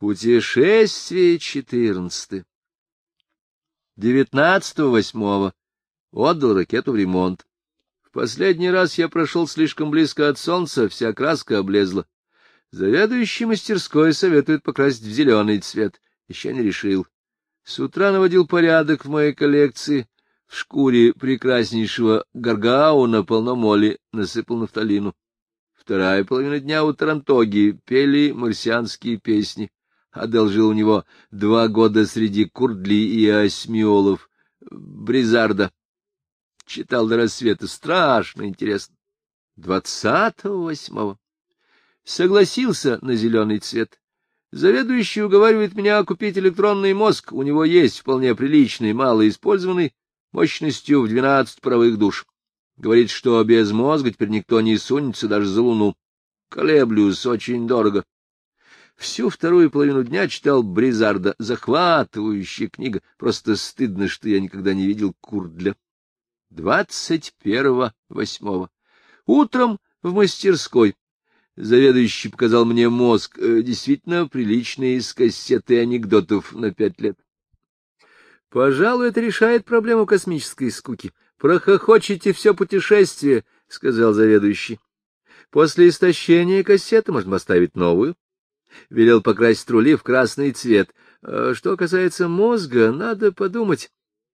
Путешествие четырнадцатое. Девятнадцатого восьмого отдал ракету в ремонт. В последний раз я прошел слишком близко от солнца, вся краска облезла. Заведующий мастерской советует покрасить в зеленый цвет. Еще не решил. С утра наводил порядок в моей коллекции. В шкуре прекраснейшего гаргауна полно моли, насыпал нафталину. Вторая половина дня у Тарантоги пели марсианские песни. Одолжил у него два года среди курдли и осьмиолов. Бризарда. Читал до рассвета. Страшно интересно. Двадцатого восьмого. Согласился на зеленый цвет. Заведующий уговаривает меня купить электронный мозг. У него есть вполне приличный, малоиспользованный, мощностью в двенадцать паровых душ. Говорит, что без мозга теперь никто не сунется даже за луну. Колеблюсь, очень дорого. Всю вторую половину дня читал Бризарда. Захватывающая книга. Просто стыдно, что я никогда не видел Курдля. Двадцать первого восьмого. Утром в мастерской. Заведующий показал мне мозг, э, действительно приличный, из кассеты анекдотов на пять лет. Пожалуй, это решает проблему космической скуки. Прохохочете все путешествие, — сказал заведующий. После истощения кассеты можно поставить новую. Велел покрасить рули в красный цвет. А что касается мозга, надо подумать.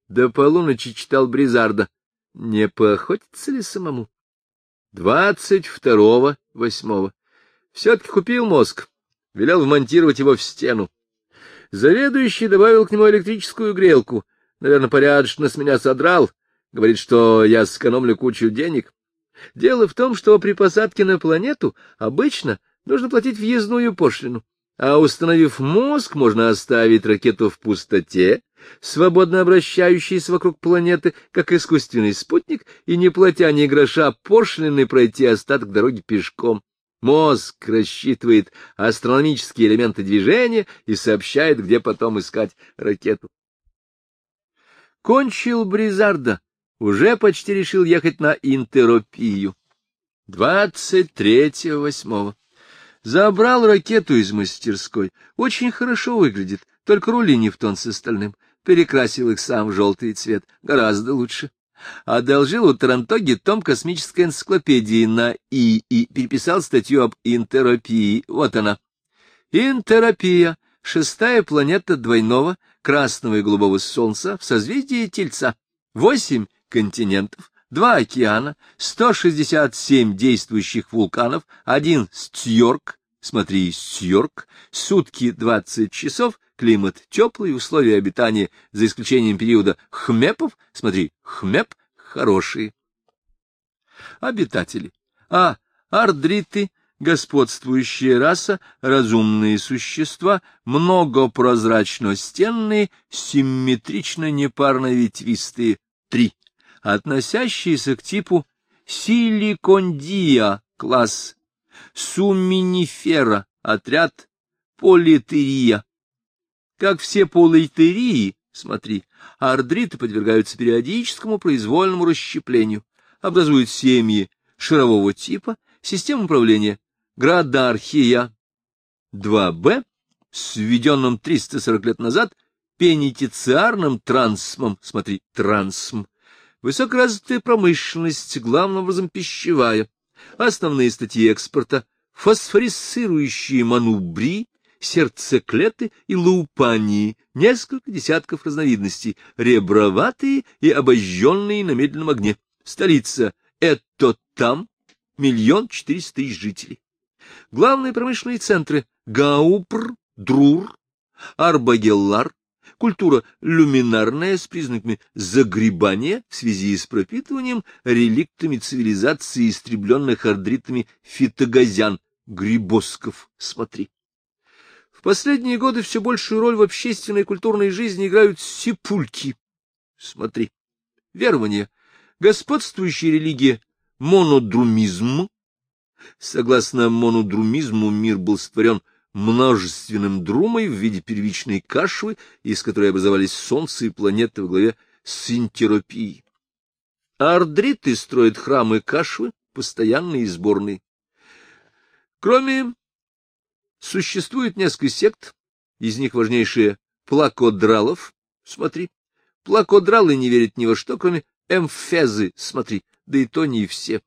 До полуночи читал Бризарда. Не поохотиться ли самому? Двадцать второго восьмого. Все-таки купил мозг. Велел вмонтировать его в стену. Заведующий добавил к нему электрическую грелку. Наверное, порядочно с меня содрал. Говорит, что я сэкономлю кучу денег. Дело в том, что при посадке на планету обычно нужно платить въездную пошлину. А установив мозг, можно оставить ракету в пустоте, свободно обращающийся вокруг планеты, как искусственный спутник, и, не платя ни гроша пошлины, пройти остаток дороги пешком. Мозг рассчитывает астрономические элементы движения и сообщает, где потом искать ракету. Кончил Бризарда, уже почти решил ехать на интеропию. Двадцать третьего восьмого. Забрал ракету из мастерской. Очень хорошо выглядит, только рули не в тон с остальным. Перекрасил их сам в желтый цвет. Гораздо лучше одолжил у Тарантоги том космической энциклопедии на «И» и переписал статью об интеропии. Вот она. Интеропия — шестая планета двойного красного и голубого солнца в созвездии Тельца. Восемь континентов, два океана, 167 действующих вулканов, один Стьорк, смотри, Стьорк, сутки 20 часов, климат теплый, условия обитания, за исключением периода хмепов, смотри, хмеп, хорошие. Обитатели. А. Ардриты, господствующая раса, разумные существа, многопрозрачно-стенные, симметрично-непарно-ветвистые. Три. Относящиеся к типу силикондия, класс, суминифера, отряд, политерия, как все полиэтерии, смотри, ардриты подвергаются периодическому произвольному расщеплению, образуют семьи шарового типа, систему управления градархия 2Б с введенным 340 лет назад пенитициарным трансмом, смотри, трансм, высокоразвитая промышленность, главным образом пищевая, основные статьи экспорта, фосфорисцирующие манубри, сердцеклеты и лаупании, несколько десятков разновидностей, реброватые и обожженные на медленном огне. Столица — это там, миллион четыреста тысяч жителей. Главные промышленные центры — Гаупр, Друр, Арбагеллар, культура люминарная с признаками загребания в связи с пропитыванием реликтами цивилизации, истребленных ардритами фитогазян, грибосков, смотри последние годы все большую роль в общественной и культурной жизни играют сепульки. Смотри. Верование. Господствующая религия — монодрумизм. Согласно монодрумизму, мир был створен множественным друмой в виде первичной кашвы, из которой образовались Солнце и планеты во главе с интеропией. Ардриты строят храмы кашвы, постоянные и сборные. Кроме Существует несколько сект, Из них важнейшие плакодралов, смотри. Плакодралы не верят ни во что, кроме эмфезы, смотри, да и то не все.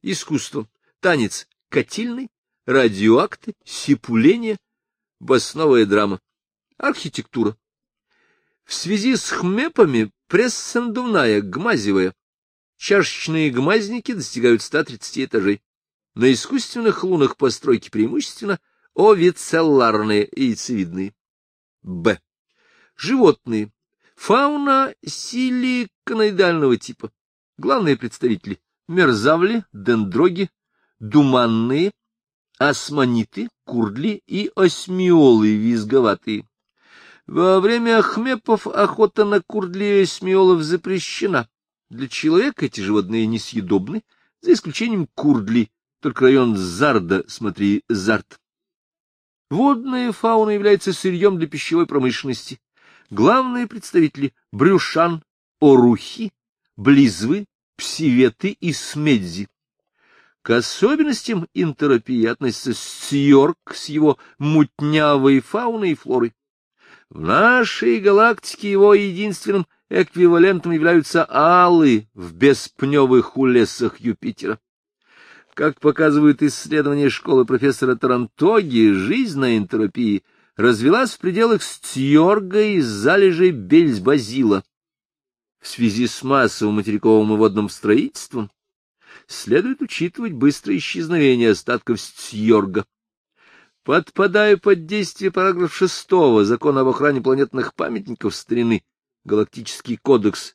Искусство, танец котильный, радиоакты, сипуление, басновая драма, архитектура. В связи с хмепами пресса надувная, гмазевая. Чашечные гмазники достигают 130 этажей. На искусственных лунах постройки преимущественно овицелларные и яйцевидные. Б. Животные. Фауна силиконоидального типа. Главные представители — мерзавли, дендроги, думанные, османиты, курдли и осмиолы визговатые. Во время хмепов охота на курдли и осмиолов запрещена. Для человека эти животные несъедобны, за исключением курдли, только район Зарда, смотри, Зард. Водная фауна является сырьем для пищевой промышленности. Главные представители — брюшан, орухи, близвы, псиветы и смедзи. К особенностям интеропии относится Сьорк с его мутнявой фауной и флорой. В нашей галактике его единственным эквивалентом являются алы в беспневых улесах Юпитера. Как показывают исследования школы профессора Тарантоги, жизнь на энтропии развелась в пределах Стьорга из залежей Бельсбазила. В связи с массовым материковым и водным строительством следует учитывать быстрое исчезновение остатков Стьорга. Подпадая под действие параграфа 6 закона об охране планетных памятников старины, Галактический кодекс,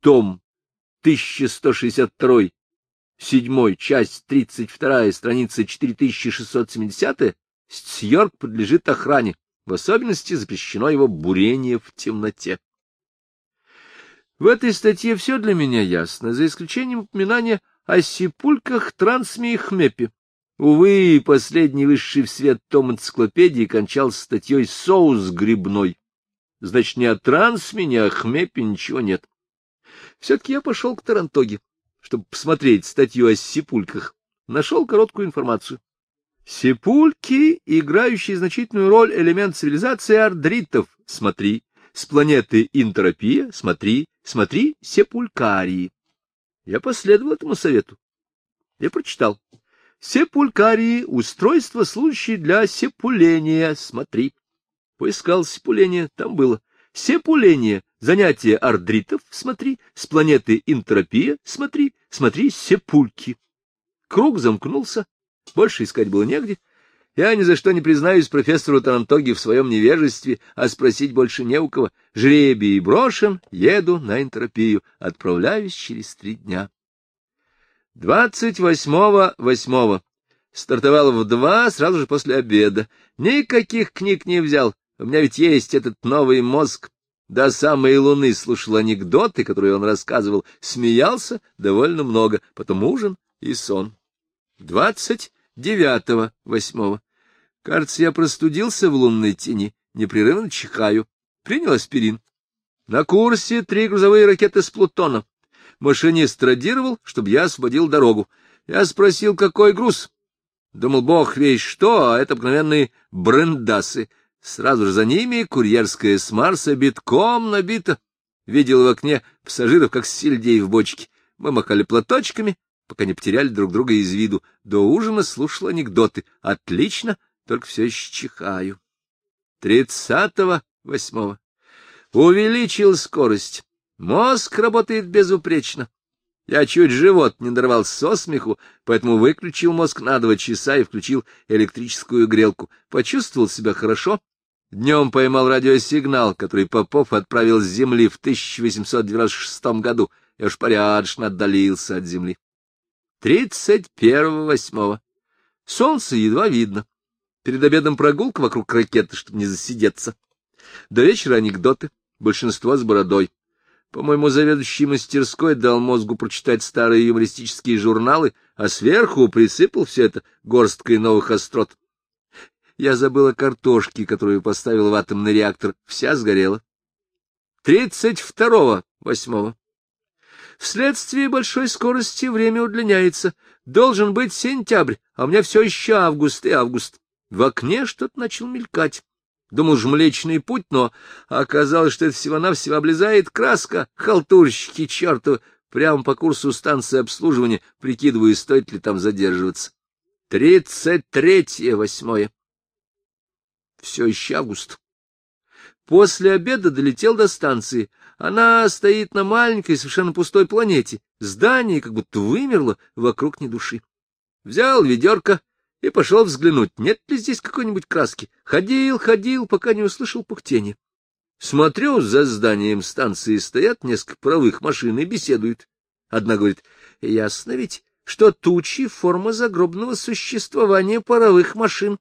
том 1162 седьмой, часть тридцать вторая, страница 4670, Стьорк подлежит охране, в особенности запрещено его бурение в темноте. В этой статье все для меня ясно, за исключением упоминания о сипульках Трансме и Хмепе. Увы, последний высший в свет том энциклопедии кончался статьей «Соус грибной». Значит, ни о Трансме, ни о Хмепе ничего нет. Все-таки я пошел к Тарантоге чтобы посмотреть статью о сипульках, нашел короткую информацию. Сипульки, играющие значительную роль элемент цивилизации ардритов, смотри, с планеты Интеропия, смотри, смотри, сепулькарии. Я последовал этому совету. Я прочитал. Сепулькарии — устройство, служащее для сепуления, смотри. Поискал сепуление, там было. Сепуление Занятие ардритов, смотри, с планеты Интропия, смотри, смотри, сепульки. Круг замкнулся, больше искать было негде. Я ни за что не признаюсь профессору Тарантоги в своем невежестве, а спросить больше не у кого. Жребий брошен, еду на Энтропию, отправляюсь через три дня. Двадцать восьмого восьмого. Стартовал в два, сразу же после обеда. Никаких книг не взял. У меня ведь есть этот новый мозг. До самой луны слушал анекдоты, которые он рассказывал, смеялся довольно много, потом ужин и сон. Двадцать девятого восьмого. Кажется, я простудился в лунной тени, непрерывно чихаю. Принял аспирин. На курсе три грузовые ракеты с Плутона. Машинист радировал, чтобы я освободил дорогу. Я спросил, какой груз. Думал, бог весь что, а это обыкновенные брендасы. Сразу же за ними курьерская с Марса битком набита. Видел в окне пассажиров, как сельдей в бочке. Мы махали платочками, пока не потеряли друг друга из виду. До ужина слушал анекдоты. Отлично, только все еще чихаю. Тридцатого восьмого. Увеличил скорость. Мозг работает безупречно. Я чуть живот не дорвал со смеху, поэтому выключил мозг на два часа и включил электрическую грелку. Почувствовал себя хорошо, Днем поймал радиосигнал, который Попов отправил с Земли в 1896 году, и уж порядочно отдалился от Земли. Тридцать первого восьмого. Солнце едва видно. Перед обедом прогулка вокруг ракеты, чтобы не засидеться. До вечера анекдоты, большинство с бородой. По-моему, заведующий мастерской дал мозгу прочитать старые юмористические журналы, а сверху присыпал все это горсткой новых острот. Я забыла картошки, которую поставил в атомный реактор. Вся сгорела. Тридцать второго восьмого. Вследствие большой скорости время удлиняется. Должен быть сентябрь, а у меня все еще август и август. В окне что-то начал мелькать. Думал ж Млечный Путь, но оказалось, что это всего-навсего облезает краска, халтурщики чертовы, прямо по курсу станции обслуживания, прикидываю, стоит ли там задерживаться. Тридцать третье восьмое. Все еще август. После обеда долетел до станции. Она стоит на маленькой, совершенно пустой планете. Здание как будто вымерло, вокруг ни души. Взял ведерко и пошел взглянуть, нет ли здесь какой-нибудь краски. Ходил, ходил, пока не услышал пухтение. Смотрю, за зданием станции стоят несколько правых машин и беседуют. Одна говорит, ясно ведь, что тучи — форма загробного существования паровых машин.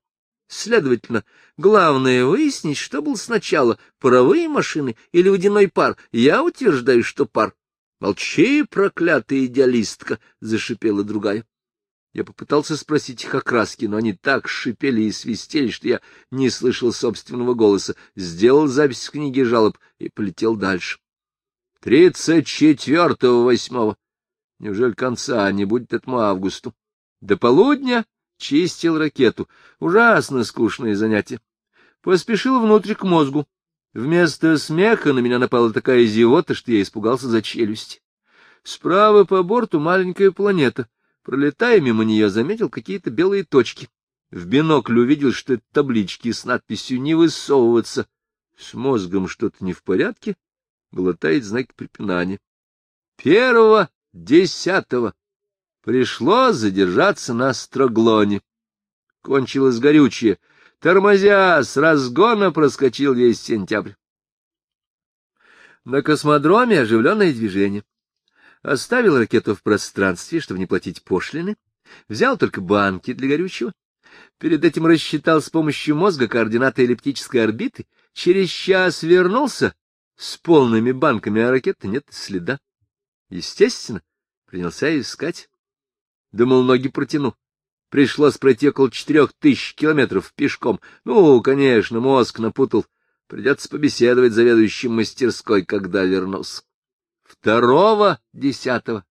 Следовательно, главное выяснить, что был сначала, паровые машины или водяной пар. Я утверждаю, что пар. — Молчи, проклятая идеалистка! — зашипела другая. Я попытался спросить их о краске, но они так шипели и свистели, что я не слышал собственного голоса, сделал запись в книге жалоб и полетел дальше. Тридцать четвертого восьмого. Неужели конца не будет этому августу? До полудня чистил ракету. Ужасно скучное занятие. Поспешил внутрь к мозгу. Вместо смеха на меня напала такая зевота, что я испугался за челюсть. Справа по борту маленькая планета. Пролетая мимо нее, заметил какие-то белые точки. В бинокль увидел, что это таблички с надписью «Не высовываться». С мозгом что-то не в порядке, глотает знаки препинания. Первого десятого пришлось задержаться на строглоне. Кончилось горючее. Тормозя, с разгона проскочил весь сентябрь. На космодроме оживленное движение. Оставил ракету в пространстве, чтобы не платить пошлины. Взял только банки для горючего. Перед этим рассчитал с помощью мозга координаты эллиптической орбиты. Через час вернулся с полными банками, а ракеты нет следа. Естественно, принялся искать. Думал, ноги протяну. Пришлось пройти около четырех тысяч километров пешком. Ну, конечно, мозг напутал. Придется побеседовать с заведующим мастерской, когда вернусь. Второго десятого.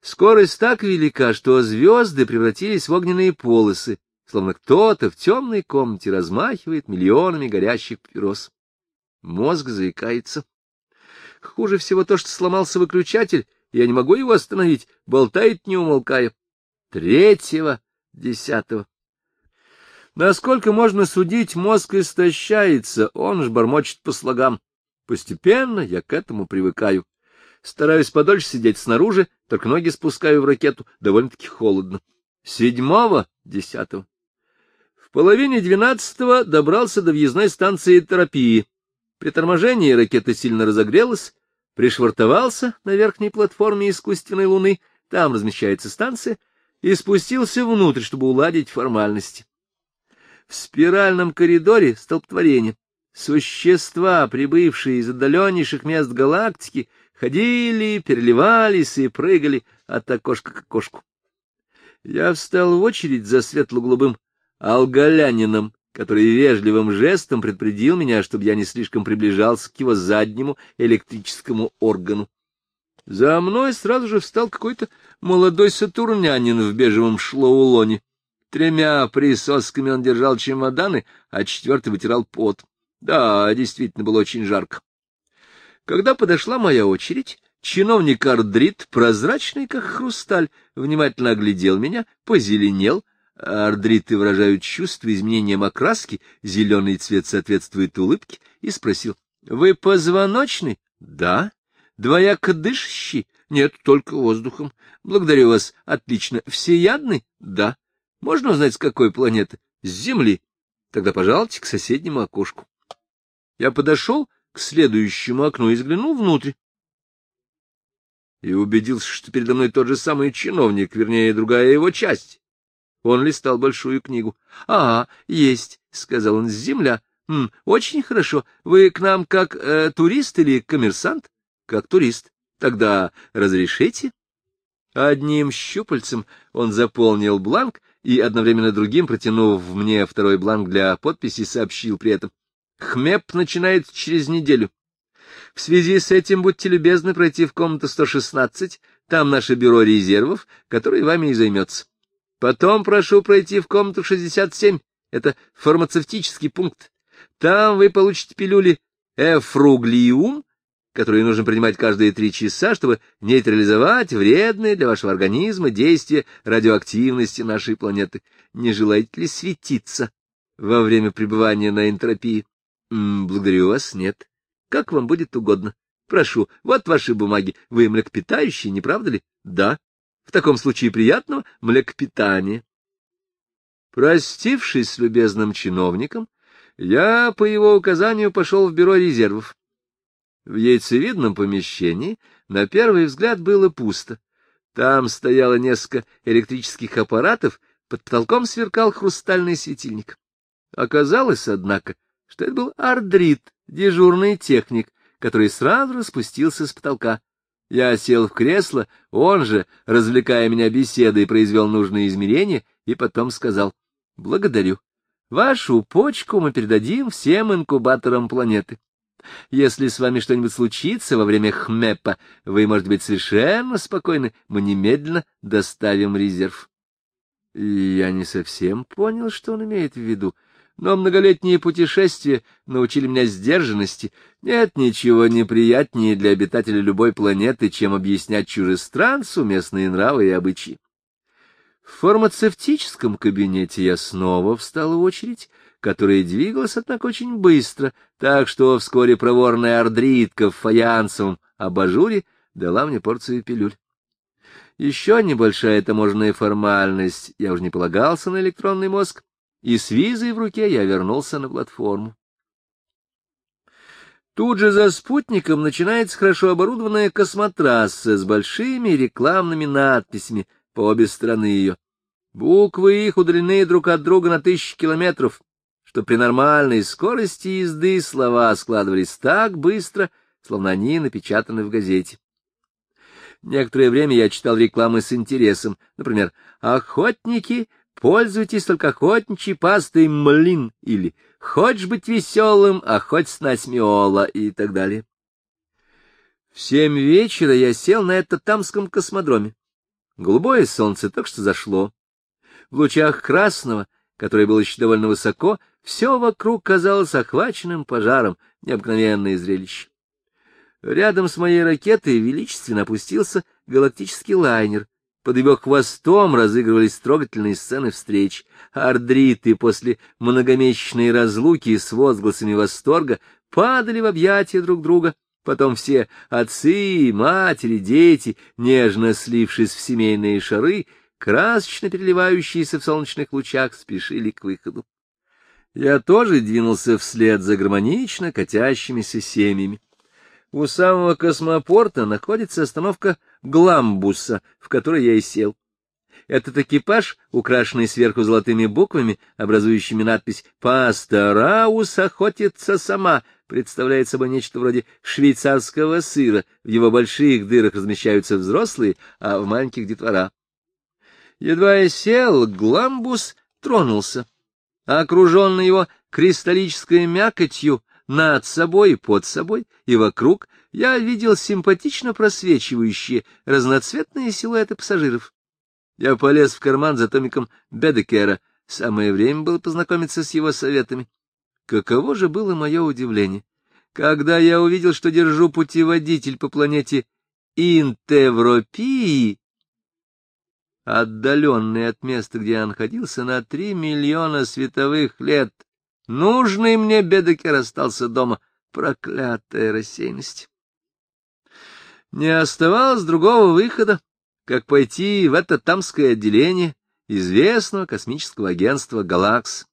Скорость так велика, что звезды превратились в огненные полосы, словно кто-то в темной комнате размахивает миллионами горящих папирос. Мозг заикается. Хуже всего то, что сломался выключатель, я не могу его остановить, болтает не умолкая. Третьего, десятого. Насколько можно судить, мозг истощается, он ж бормочет по слогам. Постепенно я к этому привыкаю. Стараюсь подольше сидеть снаружи, только ноги спускаю в ракету, довольно-таки холодно. Седьмого, десятого. В половине двенадцатого добрался до въездной станции терапии. При торможении ракета сильно разогрелась, пришвартовался на верхней платформе искусственной луны, там размещается станция, и спустился внутрь, чтобы уладить формальности. В спиральном коридоре столпотворение. Существа, прибывшие из отдаленнейших мест галактики, ходили, переливались и прыгали от окошка к окошку. Я встал в очередь за светло-голубым алгалянином, который вежливым жестом предупредил меня, чтобы я не слишком приближался к его заднему электрическому органу. За мной сразу же встал какой-то молодой сатурнянин в бежевом шлоулоне. Тремя присосками он держал чемоданы, а четвертый вытирал пот. Да, действительно было очень жарко. Когда подошла моя очередь, чиновник Ардрит, прозрачный как хрусталь, внимательно оглядел меня, позеленел, Ардриты выражают чувства изменением окраски, зеленый цвет соответствует улыбке, и спросил, — Вы позвоночный? — Да. — Двояко дышащий? — Нет, только воздухом. — Благодарю вас. Отлично. Всеядный? — Да. — Можно узнать, с какой планеты? — С Земли. — Тогда, пожалуйте, к соседнему окошку. Я подошел к следующему окну и взглянул внутрь. И убедился, что передо мной тот же самый чиновник, вернее, другая его часть. Он листал большую книгу. — А, есть, — сказал он, — земля. М, — Очень хорошо. Вы к нам как э, турист или коммерсант? — Как турист. Тогда разрешите? Одним щупальцем он заполнил бланк и одновременно другим, протянув мне второй бланк для подписи, сообщил при этом. Хмеп начинает через неделю. В связи с этим будьте любезны пройти в комнату 116, там наше бюро резервов, которое вами и займется. Потом прошу пройти в комнату 67 Это фармацевтический пункт. Там вы получите пилюли эфруглиум, которые нужно принимать каждые три часа, чтобы нейтрализовать вредные для вашего организма действия радиоактивности нашей планеты. Не желаете ли светиться во время пребывания на энтропии? Благодарю вас, нет. Как вам будет угодно. Прошу, вот ваши бумаги. Вы млекопитающие, не правда ли? Да. В таком случае приятного млекопитания. Простившись с любезным чиновником, я по его указанию пошел в бюро резервов. В яйцевидном помещении на первый взгляд было пусто. Там стояло несколько электрических аппаратов, под потолком сверкал хрустальный светильник. Оказалось, однако, что это был ардрит, дежурный техник, который сразу распустился с потолка. Я сел в кресло, он же, развлекая меня беседой, произвел нужные измерения и потом сказал «Благодарю. Вашу почку мы передадим всем инкубаторам планеты. Если с вами что-нибудь случится во время хмепа, вы можете быть совершенно спокойны, мы немедленно доставим резерв». Я не совсем понял, что он имеет в виду но многолетние путешествия научили меня сдержанности. Нет ничего неприятнее для обитателя любой планеты, чем объяснять чужестранцу местные нравы и обычаи. В фармацевтическом кабинете я снова встал в очередь, которая двигалась, однако, очень быстро, так что вскоре проворная ордритка в фаянсовом абажуре дала мне порцию пилюль. Еще небольшая таможенная формальность, я уже не полагался на электронный мозг, и с визой в руке я вернулся на платформу. Тут же за спутником начинается хорошо оборудованная космотрасса с большими рекламными надписями по обе стороны ее. Буквы их удалены друг от друга на тысячи километров, что при нормальной скорости езды слова складывались так быстро, словно они напечатаны в газете. Некоторое время я читал рекламы с интересом, например, «Охотники Пользуйтесь только охотничьей пастой млин или «Хочешь быть веселым, а хоть снась миола» и так далее. В семь вечера я сел на этом тамском космодроме. Голубое солнце только что зашло. В лучах красного, которое было еще довольно высоко, все вокруг казалось охваченным пожаром, необыкновенное зрелище. Рядом с моей ракетой величественно опустился галактический лайнер, под его хвостом разыгрывались трогательные сцены встреч. Ардриты после многомесячной разлуки с возгласами восторга падали в объятия друг друга. Потом все отцы, матери, дети, нежно слившись в семейные шары, красочно переливающиеся в солнечных лучах, спешили к выходу. Я тоже двинулся вслед за гармонично катящимися семьями. У самого космопорта находится остановка Гламбуса, в которой я и сел. Этот экипаж, украшенный сверху золотыми буквами, образующими надпись «Пастораус охотится сама», представляет собой нечто вроде швейцарского сыра. В его больших дырах размещаются взрослые, а в маленьких — детвора. Едва я сел, Гламбус тронулся. Окруженный его кристаллической мякотью, над собой, под собой и вокруг я видел симпатично просвечивающие разноцветные силуэты пассажиров. Я полез в карман за томиком Бедекера. Самое время было познакомиться с его советами. Каково же было мое удивление, когда я увидел, что держу путеводитель по планете Интевропии, отдаленный от места, где я находился, на три миллиона световых лет — Нужный мне Бедекер остался дома. Проклятая рассеянность. Не оставалось другого выхода, как пойти в это тамское отделение известного космического агентства «Галакс».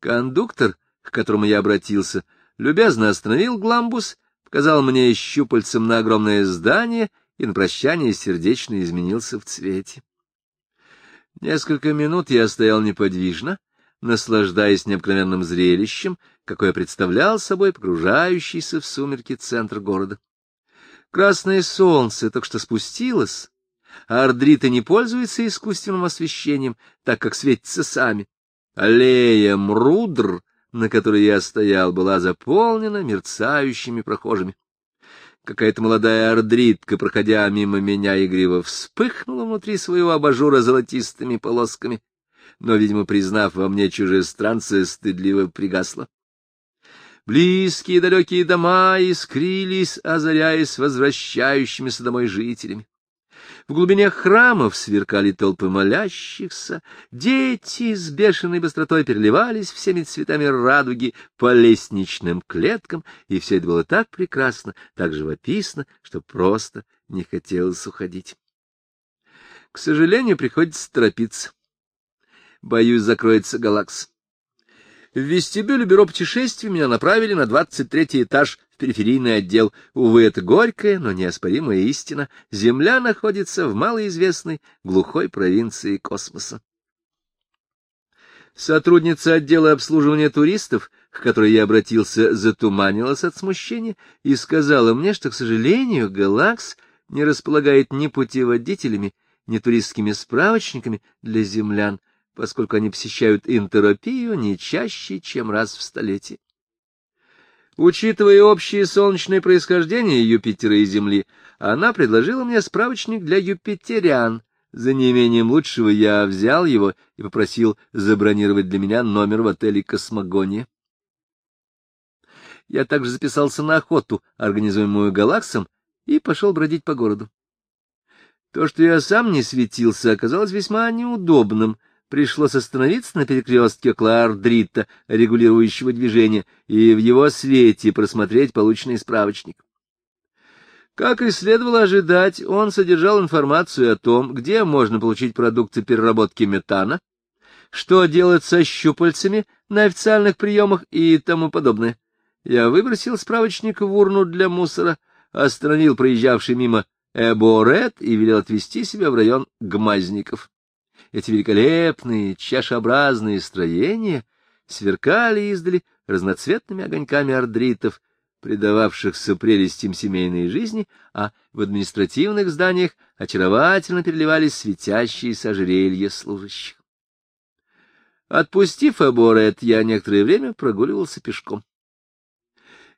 Кондуктор, к которому я обратился, любезно остановил гламбус, показал мне щупальцем на огромное здание и на прощание сердечно изменился в цвете. Несколько минут я стоял неподвижно, наслаждаясь необыкновенным зрелищем, какое представлял собой погружающийся в сумерки центр города. Красное солнце только что спустилось, а ардриты не пользуются искусственным освещением, так как светятся сами. Аллея Мрудр, на которой я стоял, была заполнена мерцающими прохожими. Какая-то молодая ардритка, проходя мимо меня, игриво вспыхнула внутри своего абажура золотистыми полосками. но, видимо, признав во мне чужестранца, стыдливо пригасла. Близкие далекие дома искрились, озаряясь возвращающимися домой жителями. В глубине храмов сверкали толпы молящихся, дети с бешеной быстротой переливались всеми цветами радуги по лестничным клеткам, и все это было так прекрасно, так живописно, что просто не хотелось уходить. К сожалению, приходится торопиться. Боюсь, закроется галакс. В вестибюле бюро путешествий меня направили на двадцать третий этаж в периферийный отдел. Увы, это горькая, но неоспоримая истина. Земля находится в малоизвестной глухой провинции космоса. Сотрудница отдела обслуживания туристов, к которой я обратился, затуманилась от смущения и сказала мне, что, к сожалению, Галакс не располагает ни путеводителями, ни туристскими справочниками для землян, поскольку они посещают интеропию не чаще, чем раз в столетие. Учитывая общее солнечное происхождение Юпитера и Земли, она предложила мне справочник для юпитерян. За неимением лучшего я взял его и попросил забронировать для меня номер в отеле «Космогония». Я также записался на охоту, организуемую Галаксом, и пошел бродить по городу. То, что я сам не светился, оказалось весьма неудобным — пришлось остановиться на перекрестке Клаардрита, регулирующего движение, и в его свете просмотреть полученный справочник. Как и следовало ожидать, он содержал информацию о том, где можно получить продукты переработки метана, что делать со щупальцами на официальных приемах и тому подобное. Я выбросил справочник в урну для мусора, остановил проезжавший мимо Эборет и велел отвезти себя в район Гмазников. Эти великолепные чашеобразные строения сверкали издали разноцветными огоньками ардритов, предававшихся прелестям семейной жизни, а в административных зданиях очаровательно переливались светящиеся ожерелья служащих. Отпустив Аборет, я некоторое время прогуливался пешком.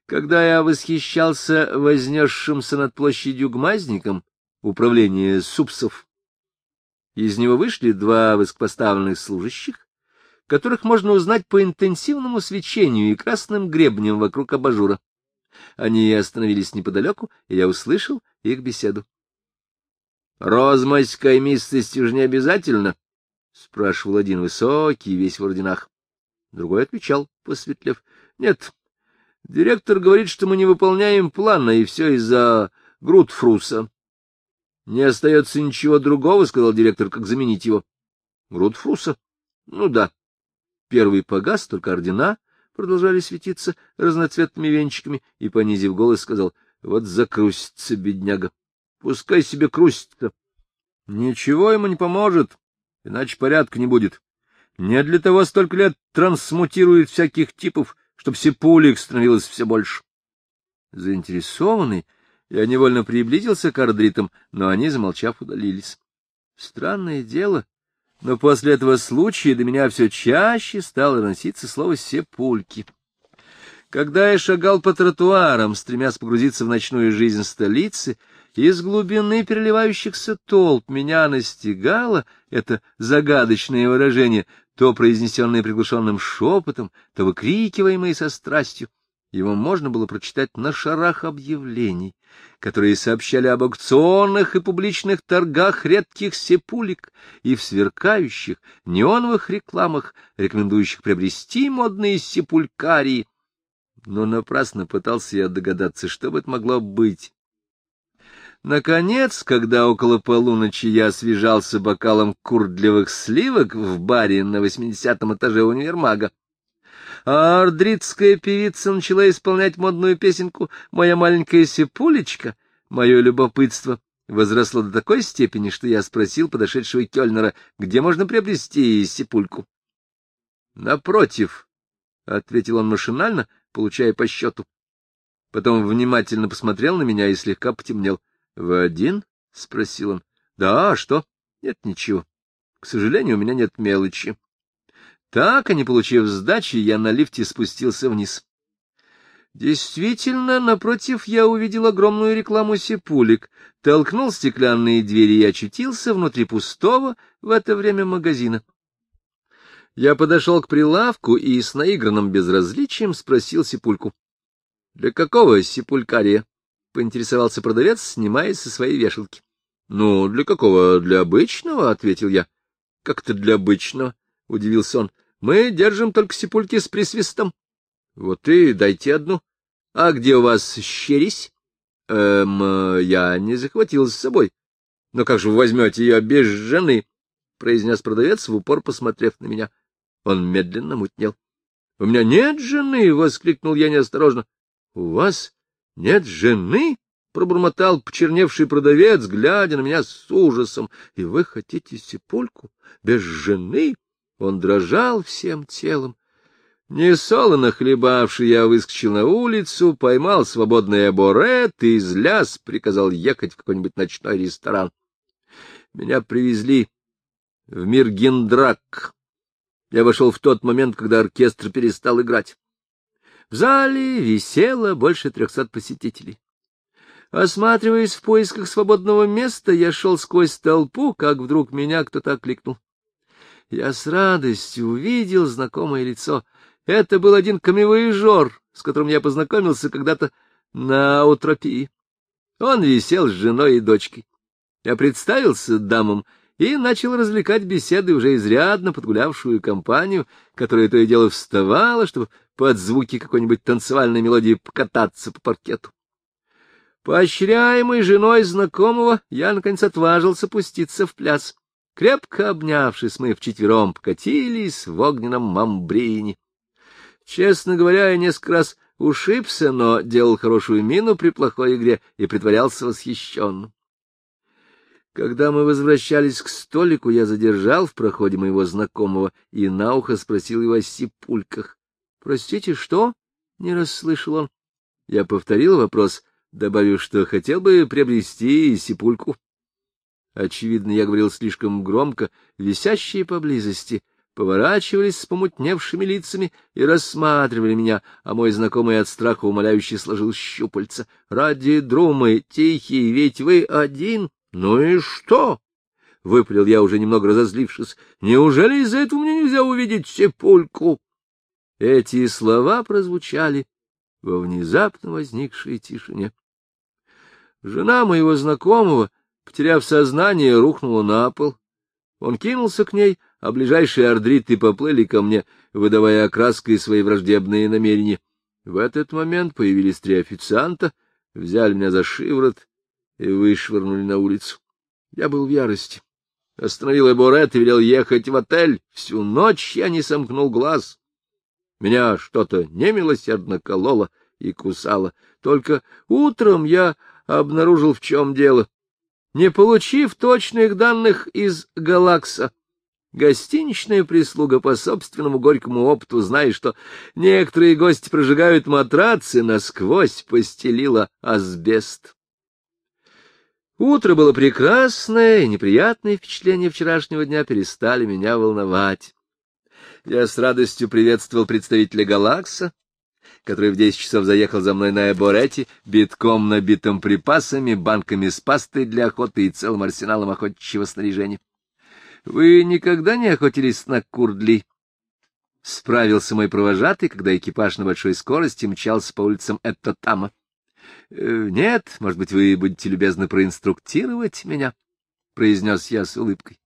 Когда я восхищался вознесшимся над площадью гмазником управление супсов, из него вышли два высокопоставленных служащих, которых можно узнать по интенсивному свечению и красным гребням вокруг абажура. Они остановились неподалеку, и я услышал их беседу. — Розмась каймистость уж не обязательно? — спрашивал один высокий, весь в орденах. Другой отвечал, посветлев. — Нет, директор говорит, что мы не выполняем плана, и все из-за Грутфруса. — Не остается ничего другого, — сказал директор, — как заменить его. — Грудфруса? — Ну да. Первый погас, только ордена продолжали светиться разноцветными венчиками, и, понизив голос, сказал, — вот закрустится бедняга. Пускай себе крустится. Ничего ему не поможет, иначе порядка не будет. Не для того столько лет трансмутирует всяких типов, чтоб сепулик становилось все больше. Заинтересованный, я невольно приблизился к ардритам, но они, замолчав, удалились. Странное дело, но после этого случая до меня все чаще стало носиться слово «сепульки». Когда я шагал по тротуарам, стремясь погрузиться в ночную жизнь столицы, из глубины переливающихся толп меня настигало это загадочное выражение, то произнесенное приглушенным шепотом, то выкрикиваемое со страстью. Его можно было прочитать на шарах объявлений, которые сообщали об аукционах и публичных торгах редких сепулик и в сверкающих неоновых рекламах, рекомендующих приобрести модные сепулькарии. Но напрасно пытался я догадаться, что бы это могло быть. Наконец, когда около полуночи я освежался бокалом курдливых сливок в баре на восьмидесятом этаже универмага, а ардритская певица начала исполнять модную песенку «Моя маленькая сипулечка», мое любопытство возросло до такой степени, что я спросил подошедшего Кёльнера, где можно приобрести сипульку. «Напротив», — ответил он машинально, получая по счету. Потом внимательно посмотрел на меня и слегка потемнел. — Вы один? — спросил он. — Да, а что? — Нет, ничего. К сожалению, у меня нет мелочи. Так, а не получив сдачи, я на лифте спустился вниз. Действительно, напротив я увидел огромную рекламу сепулик, толкнул стеклянные двери и очутился внутри пустого в это время магазина. Я подошел к прилавку и с наигранным безразличием спросил Сипульку. — Для какого сипулькария? — поинтересовался продавец, снимаясь со своей вешалки. — Ну, для какого? Для обычного, — ответил я. — Как-то для обычного, — удивился он. — Мы держим только сипульки с присвистом. — Вот и дайте одну. — А где у вас щерись? — Эм, я не захватил с собой. — Но как же вы возьмете ее без жены? — произнес продавец, в упор посмотрев на меня. Он медленно мутнел. — У меня нет жены! — воскликнул я неосторожно. — У вас нет жены? — пробормотал почерневший продавец, глядя на меня с ужасом. — И вы хотите сипульку без жены? Он дрожал всем телом. Несолоно хлебавший, я выскочил на улицу, поймал свободный аборет и, зляс, приказал ехать в какой-нибудь ночной ресторан. Меня привезли в мир Гендрак, я вошел в тот момент, когда оркестр перестал играть. В зале висело больше трехсот посетителей. Осматриваясь в поисках свободного места, я шел сквозь толпу, как вдруг меня кто-то окликнул. Я с радостью увидел знакомое лицо. Это был один камевоежор, с которым я познакомился когда-то на утропии. Он висел с женой и дочкой. Я представился дамам и начал развлекать беседой уже изрядно подгулявшую компанию, которая то и дело вставала, чтобы под звуки какой-нибудь танцевальной мелодии покататься по паркету. Поощряемый женой знакомого, я, наконец, отважился пуститься в пляс. Крепко обнявшись, мы вчетвером покатились в огненном мамбрине. Честно говоря, я несколько раз ушибся, но делал хорошую мину при плохой игре и притворялся восхищенным. Когда мы возвращались к столику, я задержал в проходе моего знакомого и на ухо спросил его о сипульках. — Простите, что? — не расслышал он. Я повторил вопрос, добавив, что хотел бы приобрести сипульку. Очевидно, я говорил слишком громко, висящие поблизости поворачивались с помутневшими лицами и рассматривали меня, а мой знакомый от страха умоляюще сложил щупальца. — Ради друмы, тихий, ведь вы один. Ну и что? — выпалил я, уже немного разозлившись. — Неужели из-за этого мне нельзя увидеть сепульку? Эти слова прозвучали во внезапно возникшей тишине. Жена моего знакомого, потеряв сознание, рухнула на пол. Он кинулся к ней, а ближайшие ордриты поплыли ко мне, выдавая окраской свои враждебные намерения. В этот момент появились три официанта, взяли меня за шиворот и вышвырнули на улицу. Я был в ярости. Остановил Эборет и велел ехать в отель. Всю ночь я не сомкнул глаз. Меня что-то немилосердно кололо и кусало. Только утром я обнаружил, в чем дело. Не получив точных данных из Галакса, гостиничная прислуга по собственному горькому опыту, зная, что некоторые гости прожигают матрацы, насквозь постелила асбест. Утро было прекрасное, и неприятные впечатления вчерашнего дня перестали меня волновать. Я с радостью приветствовал представителя Галакса, который в десять часов заехал за мной на Эборетти, битком набитым припасами, банками с пастой для охоты и целым арсеналом охотничьего снаряжения. — Вы никогда не охотились на курдли? — справился мой провожатый, когда экипаж на большой скорости мчался по улицам Эттотама. Э, — Нет, может быть, вы будете любезны проинструктировать меня, — произнес я с улыбкой.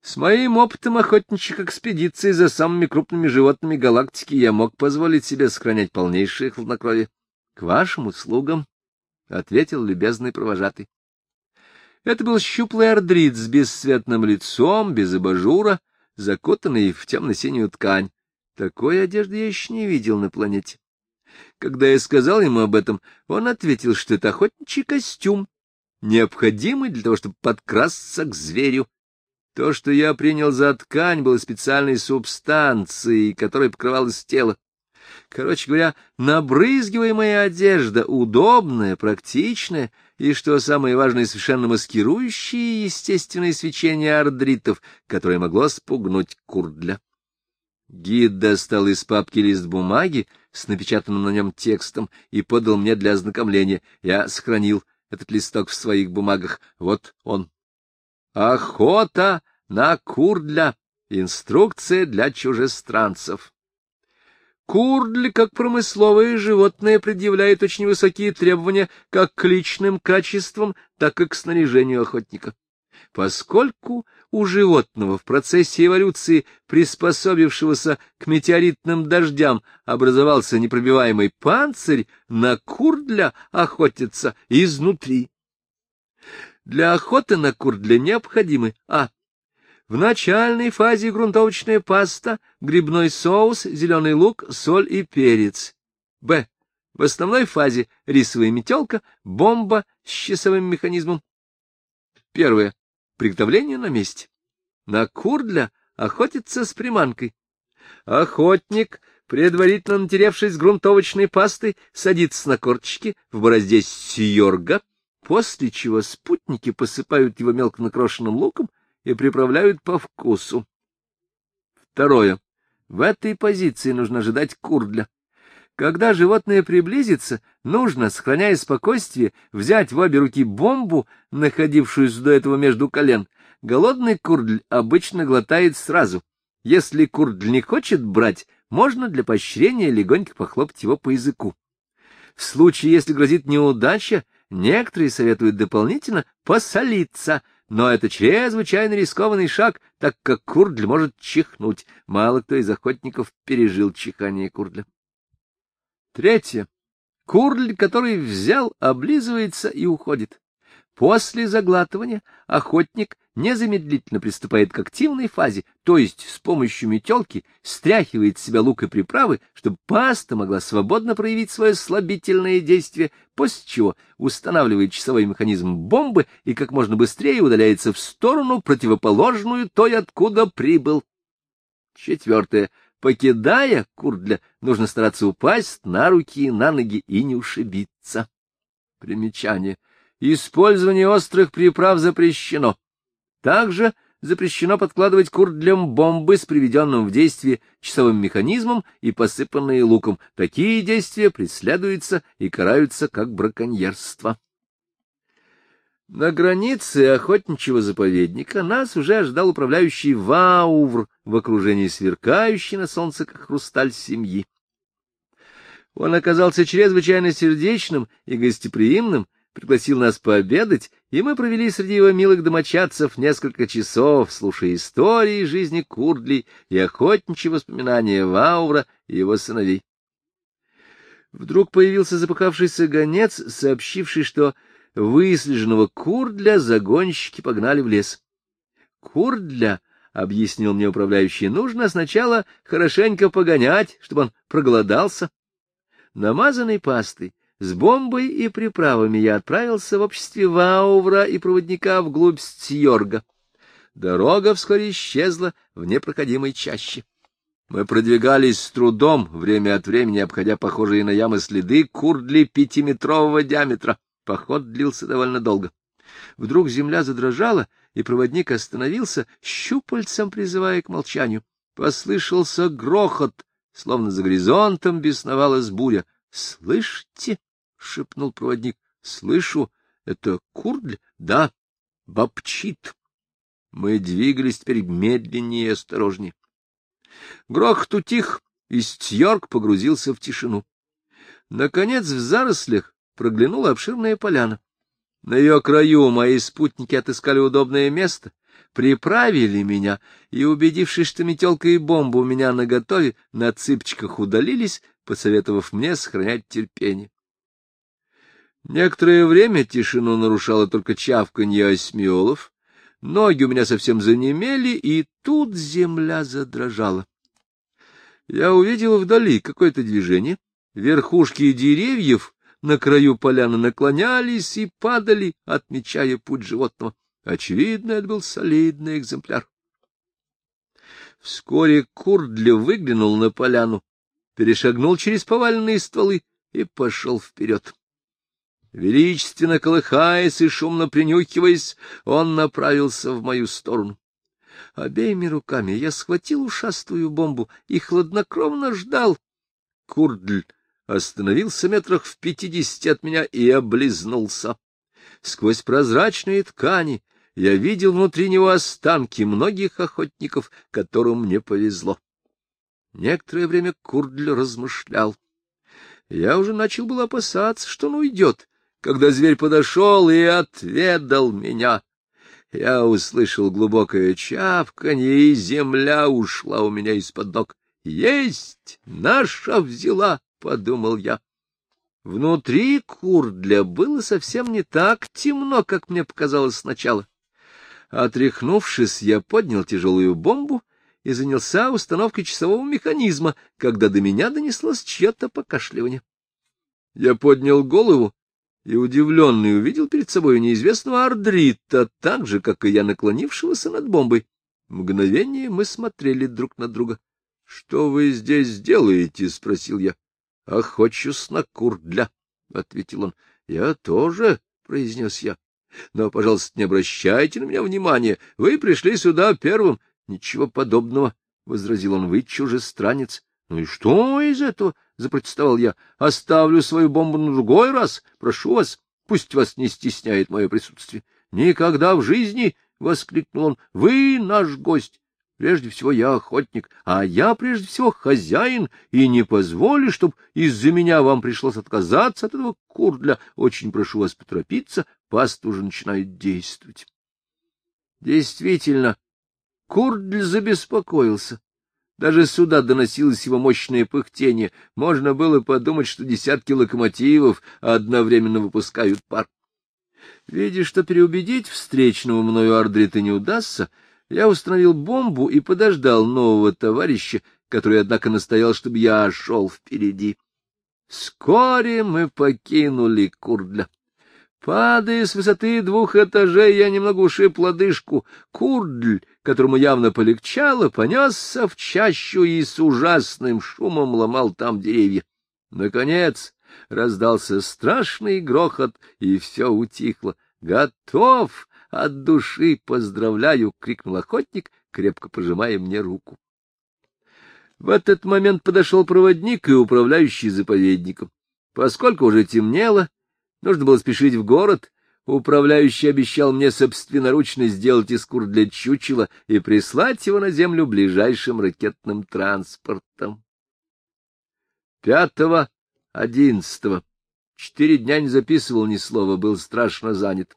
С моим опытом охотничьих экспедиций за самыми крупными животными галактики я мог позволить себе сохранять полнейшее хладнокровие. — К вашим услугам, — ответил любезный провожатый. Это был щуплый ордрит с бесцветным лицом, без абажура, закутанный в темно-синюю ткань. Такой одежды я еще не видел на планете. Когда я сказал ему об этом, он ответил, что это охотничий костюм, необходимый для того, чтобы подкрасться к зверю. То, что я принял за ткань, было специальной субстанцией, которой покрывалось тело. Короче говоря, набрызгиваемая одежда удобная, практичная и, что самое важное, совершенно маскирующие естественное свечение ардритов, которое могло спугнуть курдля. Гид достал из папки лист бумаги с напечатанным на нем текстом и подал мне для ознакомления. Я сохранил этот листок в своих бумагах. Вот он. «Охота на курдля!» Инструкция для чужестранцев. Курдль, как промысловое животное, предъявляет очень высокие требования как к личным качествам, так и к снаряжению охотника. Поскольку у животного в процессе эволюции, приспособившегося к метеоритным дождям, образовался непробиваемый панцирь, на курдля охотятся изнутри. Для охоты на курдля необходимы а. В начальной фазе грунтовочная паста, грибной соус, зеленый лук, соль и перец. Б. В основной фазе рисовая метелка, бомба с часовым механизмом. Первое. Приготовление на месте. На курдля охотится с приманкой. Охотник, предварительно натеревшись грунтовочной пастой, садится на корточки в борозде сьорга, после чего спутники посыпают его мелко накрошенным луком и приправляют по вкусу. Второе. В этой позиции нужно ожидать курдля. Когда животное приблизится, нужно, сохраняя спокойствие, взять в обе руки бомбу, находившуюся до этого между колен. Голодный курдль обычно глотает сразу. Если курдль не хочет брать, можно для поощрения легонько похлопать его по языку. В случае, если грозит неудача, некоторые советуют дополнительно посолиться — но это чрезвычайно рискованный шаг, так как курдль может чихнуть. Мало кто из охотников пережил чихание курдля. Третье. Курдль, который взял, облизывается и уходит. После заглатывания охотник незамедлительно приступает к активной фазе, то есть с помощью метелки стряхивает с себя лук и приправы, чтобы паста могла свободно проявить свое слабительное действие, после чего устанавливает часовой механизм бомбы и как можно быстрее удаляется в сторону, противоположную той, откуда прибыл. Четвертое. Покидая курдля, нужно стараться упасть на руки и на ноги и не ушибиться. Примечание. Использование острых приправ запрещено. Также запрещено подкладывать курдлям бомбы с приведенным в действие часовым механизмом и посыпанные луком. Такие действия преследуются и караются как браконьерство. На границе охотничьего заповедника нас уже ожидал управляющий Ваувр в окружении сверкающей на солнце, как хрусталь семьи. Он оказался чрезвычайно сердечным и гостеприимным, пригласил нас пообедать, и мы провели среди его милых домочадцев несколько часов, слушая истории жизни Курдли и охотничьи воспоминания Ваура и его сыновей. Вдруг появился запыхавшийся гонец, сообщивший, что выслеженного Курдля загонщики погнали в лес. Курдля, — объяснил мне управляющий, — нужно сначала хорошенько погонять, чтобы он проголодался. Намазанный пастой с бомбой и приправами я отправился в обществе Ваувра и проводника вглубь Стьорга. Дорога вскоре исчезла в непроходимой чаще. Мы продвигались с трудом, время от времени обходя похожие на ямы следы курдли пятиметрового диаметра. Поход длился довольно долго. Вдруг земля задрожала, и проводник остановился, щупальцем призывая к молчанию. Послышался грохот, словно за горизонтом бесновалась буря. — Слышите? — шепнул проводник. — Слышу, это курдль? Да, бабчит. Мы двигались теперь медленнее и осторожнее. Грохот утих, и Стьорк погрузился в тишину. Наконец в зарослях проглянула обширная поляна. На ее краю мои спутники отыскали удобное место, приправили меня и, убедившись, что метелка и бомба у меня наготове, на цыпочках удалились, посоветовав мне сохранять терпение. Некоторое время тишину нарушало только чавканье осьмиолов, ноги у меня совсем занемели, и тут земля задрожала. Я увидел вдали какое-то движение, верхушки деревьев на краю поляны наклонялись и падали, отмечая путь животного. Очевидно, это был солидный экземпляр. Вскоре Курдля выглянул на поляну, перешагнул через поваленные стволы и пошел вперед. Величественно колыхаясь и шумно принюхиваясь, он направился в мою сторону. Обеими руками я схватил ушастую бомбу и хладнокровно ждал. Курдль остановился метрах в пятидесяти от меня и облизнулся. Сквозь прозрачные ткани я видел внутри него останки многих охотников, которым мне повезло. Некоторое время Курдль размышлял. Я уже начал было опасаться, что он уйдет, когда зверь подошел и отведал меня. Я услышал глубокое чавканье, и земля ушла у меня из-под ног. «Есть! Наша взяла!» — подумал я. Внутри Курдля было совсем не так темно, как мне показалось сначала. Отряхнувшись, я поднял тяжелую бомбу и занялся установкой часового механизма, когда до меня донеслось чье-то покашливание. Я поднял голову и, удивленный, увидел перед собой неизвестного Ардрита, так же, как и я, наклонившегося над бомбой. Мгновение мы смотрели друг на друга. — Что вы здесь делаете? — спросил я. — Охочусь на курдля, — ответил он. — Я тоже, — произнес я. — Но, пожалуйста, не обращайте на меня внимания. Вы пришли сюда первым. — Ничего подобного, — возразил он. — Вы чужестранец. — Ну и что из этого? — запротестовал я. — Оставлю свою бомбу на другой раз. Прошу вас, пусть вас не стесняет мое присутствие. — Никогда в жизни! — воскликнул он. — Вы наш гость. Прежде всего я охотник, а я прежде всего хозяин, и не позволю, чтобы из-за меня вам пришлось отказаться от этого курдля. Очень прошу вас поторопиться, паст уже начинает действовать. Действительно, Курдль забеспокоился. Даже сюда доносилось его мощное пыхтение. Можно было подумать, что десятки локомотивов одновременно выпускают пар. Видя, что переубедить встречного мною Ардрита не удастся, я установил бомбу и подождал нового товарища, который, однако, настоял, чтобы я шел впереди. Вскоре мы покинули Курдля. Падая с высоты двух этажей, я немного ушиб лодыжку. Курдль, которому явно полегчало, понесся в чащу и с ужасным шумом ломал там деревья. Наконец раздался страшный грохот, и все утихло. «Готов! От души поздравляю!» — крикнул охотник, крепко пожимая мне руку. В этот момент подошел проводник и управляющий заповедником. Поскольку уже темнело, Нужно было спешить в город. Управляющий обещал мне собственноручно сделать искур для чучела и прислать его на землю ближайшим ракетным транспортом. Пятого, одиннадцатого. Четыре дня не записывал ни слова, был страшно занят.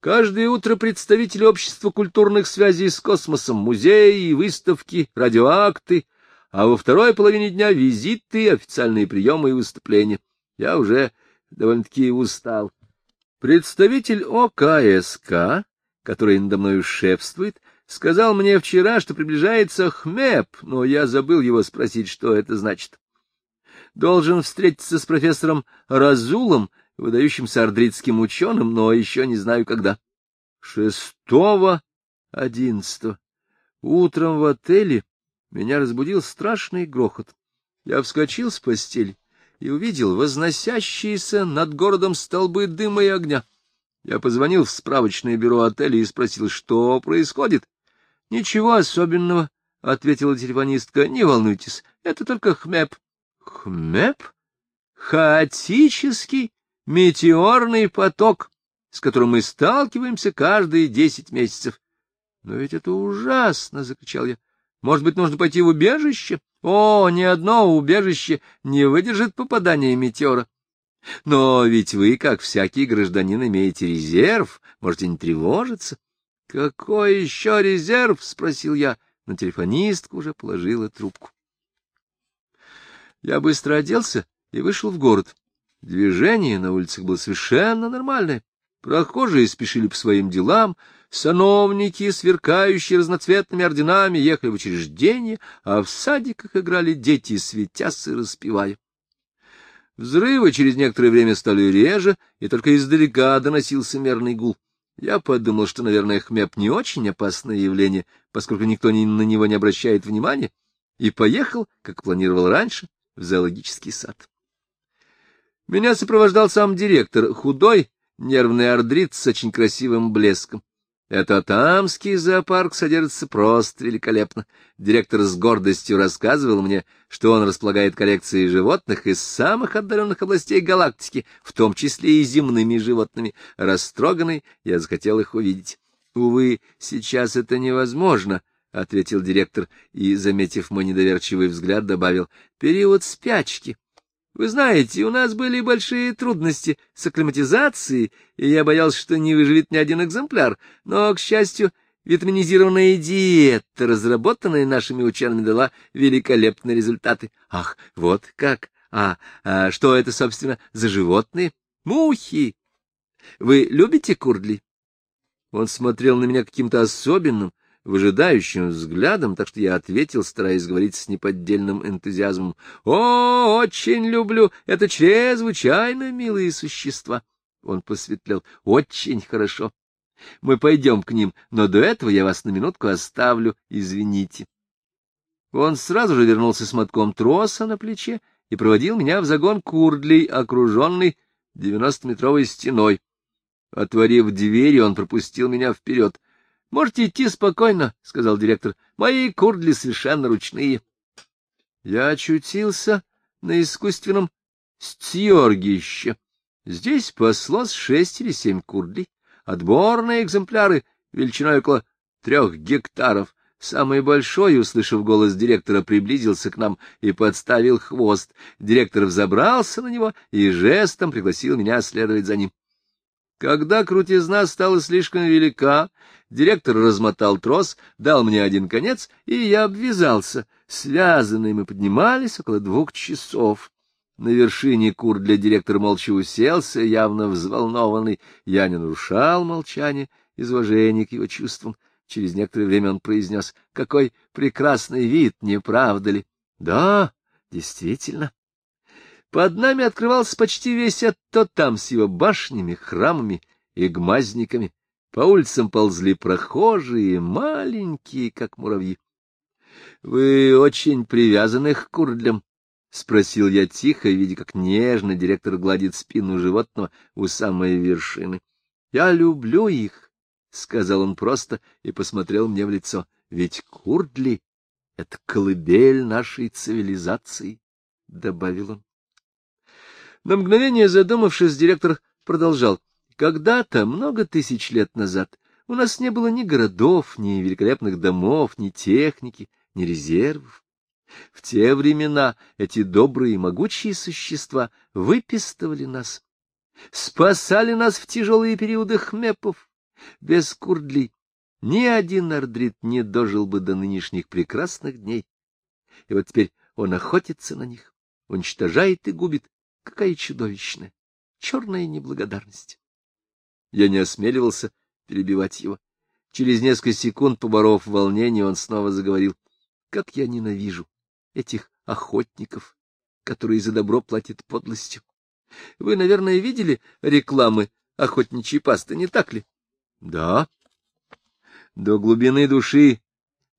Каждое утро представители общества культурных связей с космосом, музеи, выставки, радиоакты, а во второй половине дня визиты, официальные приемы и выступления. Я уже довольно-таки устал. Представитель ОКСК, который надо мною шефствует, сказал мне вчера, что приближается Хмеп, но я забыл его спросить, что это значит. Должен встретиться с профессором Разулом, выдающимся ардритским ученым, но еще не знаю когда. Шестого одиннадцатого. Утром в отеле меня разбудил страшный грохот. Я вскочил с постели и увидел возносящиеся над городом столбы дыма и огня. Я позвонил в справочное бюро отеля и спросил, что происходит. — Ничего особенного, — ответила телефонистка. — Не волнуйтесь, это только хмеп. — Хмеп? Хаотический метеорный поток, с которым мы сталкиваемся каждые десять месяцев. — Но ведь это ужасно! — закричал я. — Может быть, нужно пойти в убежище? — о, ни одно убежище не выдержит попадания метеора. Но ведь вы, как всякий гражданин, имеете резерв, можете не тревожиться. — Какой еще резерв? — спросил я, но телефонистка уже положила трубку. Я быстро оделся и вышел в город. Движение на улицах было совершенно нормальное. Прохожие спешили по своим делам, Сановники, сверкающие разноцветными орденами, ехали в учреждение, а в садиках играли дети, светясь и распевая. Взрывы через некоторое время стали реже, и только издалека доносился мерный гул. Я подумал, что, наверное, хмеп не очень опасное явление, поскольку никто ни на него не обращает внимания, и поехал, как планировал раньше, в зоологический сад. Меня сопровождал сам директор, худой, нервный ордрит с очень красивым блеском. Это Тамский зоопарк содержится просто великолепно. Директор с гордостью рассказывал мне, что он располагает коллекцией животных из самых отдаленных областей галактики, в том числе и земными животными. Растроганный, я захотел их увидеть. — Увы, сейчас это невозможно, — ответил директор и, заметив мой недоверчивый взгляд, добавил, — период спячки. Вы знаете, у нас были большие трудности с акклиматизацией, и я боялся, что не выживет ни один экземпляр. Но, к счастью, витаминизированная диета, разработанная нашими учеными, дала великолепные результаты. Ах, вот как! А, а что это, собственно, за животные? Мухи! Вы любите курдли? Он смотрел на меня каким-то особенным, выжидающим взглядом, так что я ответил, стараясь говорить с неподдельным энтузиазмом. — О, очень люблю! Это чрезвычайно милые существа! Он посветлел. — Очень хорошо. Мы пойдем к ним, но до этого я вас на минутку оставлю, извините. Он сразу же вернулся с мотком троса на плече и проводил меня в загон курдлей, окруженный девяностометровой стеной. Отворив двери, он пропустил меня вперед —— Можете идти спокойно, — сказал директор. — Мои курдли совершенно ручные. Я очутился на искусственном стьоргище. Здесь паслось шесть или семь курдлей. Отборные экземпляры величиной около трех гектаров. Самый большой, услышав голос директора, приблизился к нам и подставил хвост. Директор взобрался на него и жестом пригласил меня следовать за ним. Когда крутизна стала слишком велика, директор размотал трос, дал мне один конец, и я обвязался. Связанные мы поднимались около двух часов. На вершине кур для директора молча уселся, явно взволнованный. Я не нарушал молчание из уважения к его чувствам. Через некоторое время он произнес, — Какой прекрасный вид, не правда ли? — Да, действительно. Под нами открывался почти весь этот там с его башнями, храмами и гмазниками. По улицам ползли прохожие, маленькие, как муравьи. — Вы очень привязаны к курдлям? — спросил я тихо, видя, как нежно директор гладит спину животного у самой вершины. — Я люблю их, — сказал он просто и посмотрел мне в лицо. — Ведь курдли — это колыбель нашей цивилизации, — добавил он. На мгновение задумавшись, директор продолжал. Когда-то, много тысяч лет назад, у нас не было ни городов, ни великолепных домов, ни техники, ни резервов. В те времена эти добрые и могучие существа выпистывали нас, спасали нас в тяжелые периоды хмепов. Без курдли ни один ардрит не дожил бы до нынешних прекрасных дней. И вот теперь он охотится на них, уничтожает и губит, Какая чудовищная, черная неблагодарность! Я не осмеливался перебивать его. Через несколько секунд, поборов волнение, он снова заговорил. Как я ненавижу этих охотников, которые за добро платят подлостью. Вы, наверное, видели рекламы охотничьей пасты, не так ли? Да. До глубины души,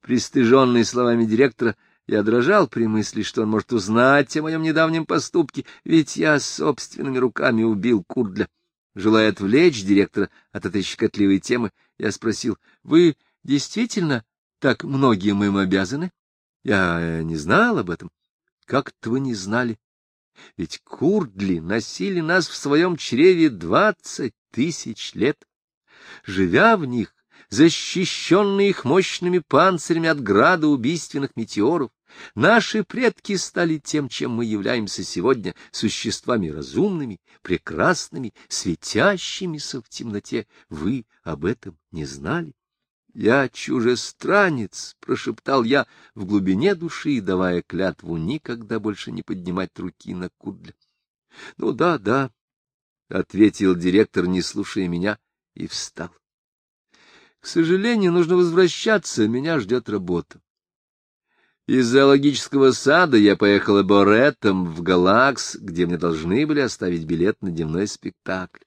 пристыженный словами директора, я дрожал при мысли, что он может узнать о моем недавнем поступке, ведь я собственными руками убил Курдля. Желая отвлечь директора от этой щекотливой темы, я спросил, «Вы действительно так многим им обязаны?» Я э, не знал об этом. Как-то вы не знали. Ведь курдли носили нас в своем чреве двадцать тысяч лет. Живя в них, защищенные их мощными панцирями от града убийственных метеоров, наши предки стали тем, чем мы являемся сегодня, существами разумными, прекрасными, светящимися в темноте. Вы об этом не знали? «Я чужестранец», — прошептал я в глубине души, давая клятву никогда больше не поднимать руки на кудля. «Ну да, да», — ответил директор, не слушая меня, и встал. К сожалению, нужно возвращаться, меня ждет работа. Из зоологического сада я поехала Боретом в Галакс, где мне должны были оставить билет на дневной спектакль.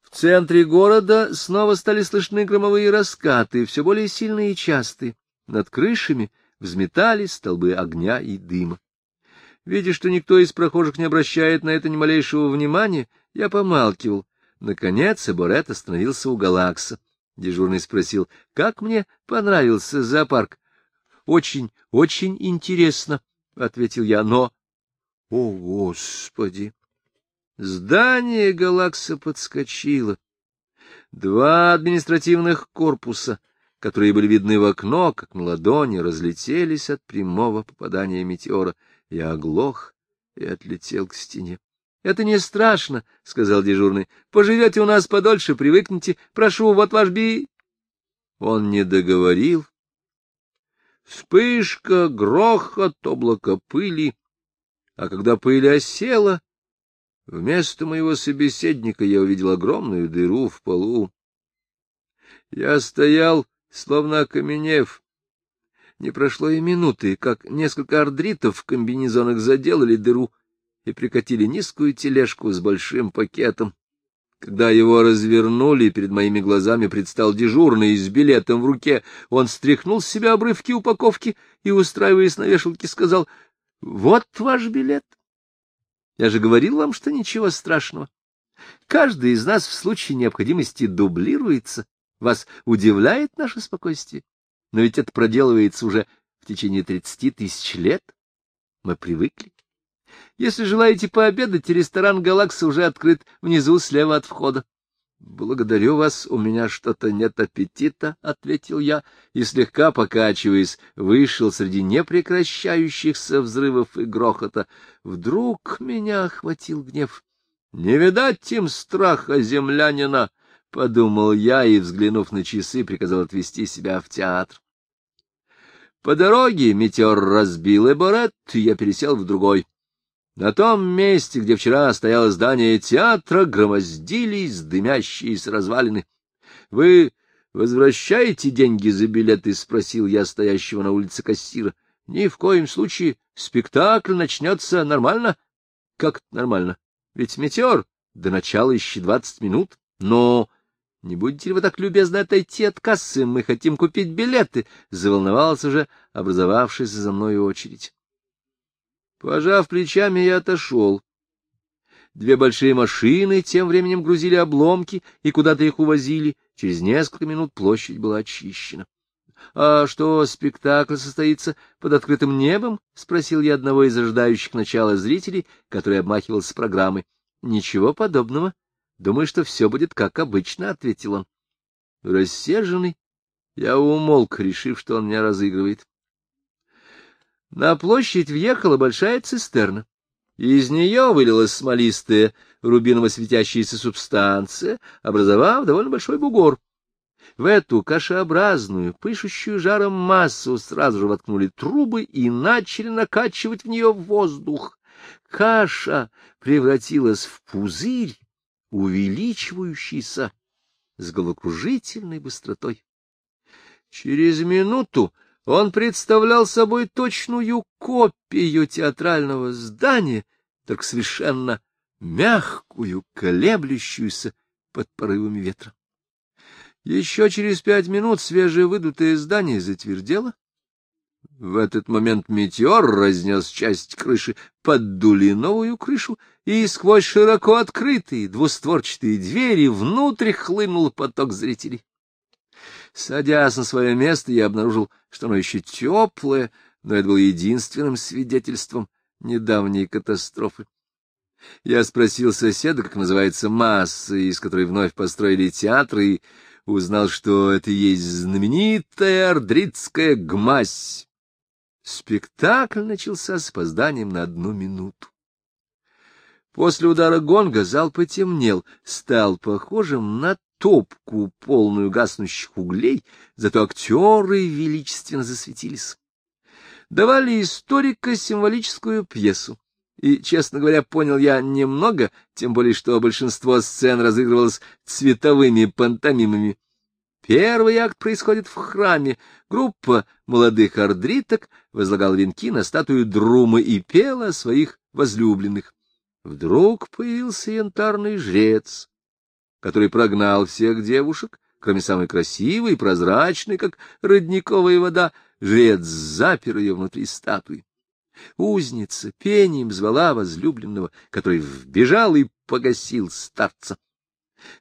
В центре города снова стали слышны громовые раскаты, все более сильные и частые. Над крышами взметались столбы огня и дыма. Видя, что никто из прохожих не обращает на это ни малейшего внимания, я помалкивал, Наконец Эборет остановился у Галакса. Дежурный спросил, как мне понравился зоопарк. — Очень, очень интересно, — ответил я, — но... О, Господи! Здание Галакса подскочило. Два административных корпуса, которые были видны в окно, как на ладони, разлетелись от прямого попадания метеора. Я оглох и отлетел к стене. — Это не страшно, — сказал дежурный. — Поживете у нас подольше, привыкните. Прошу, вот ваш би... Он не договорил. Вспышка, грохот, облако пыли. А когда пыль осела, вместо моего собеседника я увидел огромную дыру в полу. Я стоял, словно окаменев. Не прошло и минуты, как несколько ардритов в комбинезонах заделали дыру и прикатили низкую тележку с большим пакетом. Когда его развернули, перед моими глазами предстал дежурный с билетом в руке. Он стряхнул с себя обрывки упаковки и, устраиваясь на вешалке, сказал, — Вот ваш билет. Я же говорил вам, что ничего страшного. Каждый из нас в случае необходимости дублируется. Вас удивляет наше спокойствие? Но ведь это проделывается уже в течение тридцати тысяч лет. Мы привыкли. Если желаете пообедать, ресторан «Галакса» уже открыт внизу слева от входа. — Благодарю вас, у меня что-то нет аппетита, — ответил я, и, слегка покачиваясь, вышел среди непрекращающихся взрывов и грохота. Вдруг меня охватил гнев. — Не видать им страха землянина! — подумал я и, взглянув на часы, приказал отвезти себя в театр. По дороге метеор разбил эборет, и я пересел в другой. На том месте, где вчера стояло здание театра, громоздились дымящиеся развалины. — Вы возвращаете деньги за билеты? — спросил я стоящего на улице кассира. — Ни в коем случае. Спектакль начнется нормально. — Как нормально? Ведь метеор до начала еще двадцать минут. Но не будете ли вы так любезны отойти от кассы? Мы хотим купить билеты. Заволновался уже образовавшаяся за мной очередь. Пожав плечами, я отошел. Две большие машины тем временем грузили обломки и куда-то их увозили. Через несколько минут площадь была очищена. — А что, спектакль состоится под открытым небом? — спросил я одного из ожидающих начала зрителей, который обмахивался программой. — Ничего подобного. Думаю, что все будет как обычно, — ответил он. Рассерженный, я умолк, решив, что он меня разыгрывает. На площадь въехала большая цистерна. Из нее вылилась смолистая рубиново-светящаяся субстанция, образовав довольно большой бугор. В эту кашеобразную, пышущую жаром массу сразу же воткнули трубы и начали накачивать в нее воздух. Каша превратилась в пузырь, увеличивающийся с головокружительной быстротой. Через минуту он представлял собой точную копию театрального здания, только совершенно мягкую, колеблющуюся под порывами ветра. Еще через пять минут свежевыдутое здание затвердело. В этот момент метеор разнес часть крыши, поддули новую крышу, и сквозь широко открытые двустворчатые двери внутрь хлынул поток зрителей. Садясь на свое место, я обнаружил, что оно еще теплое, но это было единственным свидетельством недавней катастрофы. Я спросил соседа, как называется масса, из которой вновь построили театр, и узнал, что это есть знаменитая ардритская гмась. Спектакль начался с опозданием на одну минуту. После удара гонга зал потемнел, стал похожим на топку, полную гаснущих углей, зато актеры величественно засветились. Давали историко-символическую пьесу. И, честно говоря, понял я немного, тем более, что большинство сцен разыгрывалось цветовыми пантомимами. Первый акт происходит в храме. Группа молодых ардриток возлагала венки на статую Друмы и пела о своих возлюбленных. Вдруг появился янтарный жрец, который прогнал всех девушек, кроме самой красивой прозрачной, как родниковая вода, жрец запер ее внутри статуи. Узница пением звала возлюбленного, который вбежал и погасил старца.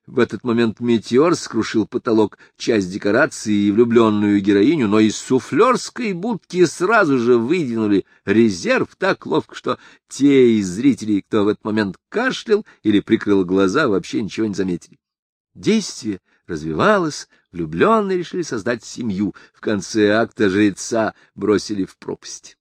В этот момент метеор скрушил потолок, часть декорации и влюбленную героиню, но из суфлерской будки сразу же выдвинули резерв так ловко, что те из зрителей, кто в этот момент кашлял или прикрыл глаза, вообще ничего не заметили. Действие развивалась, влюбленные решили создать семью. В конце акта жреца бросили в пропасть.